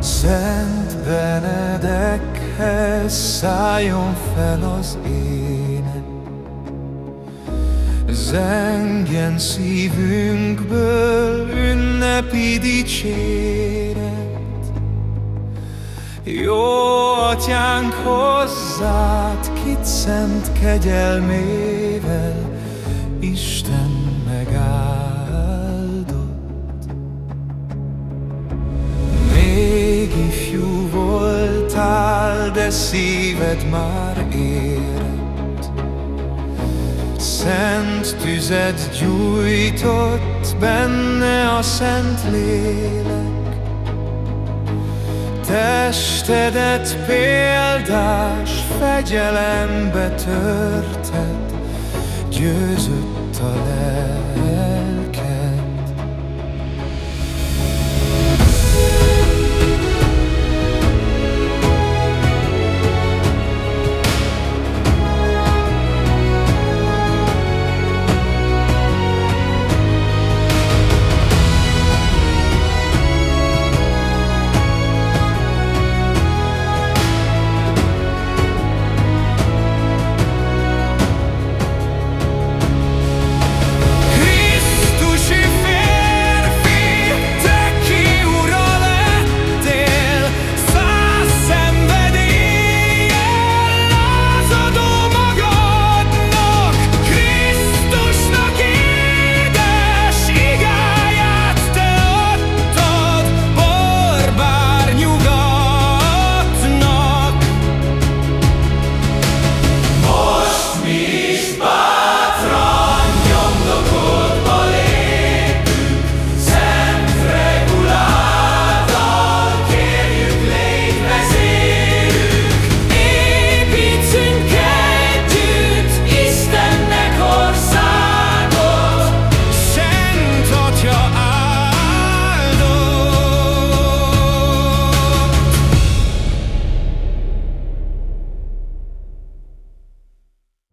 Szent Benedekhez szálljon fel az ének, Zengjen szívünkből ünnepi dicséret. Jó atyánk hozzád, kit szent kegyelmével, Isten megáll. De szíved már érett Szent tüzet gyújtott benne a szent lélek Testedet példás fegyelembe törted, győzött a lelk.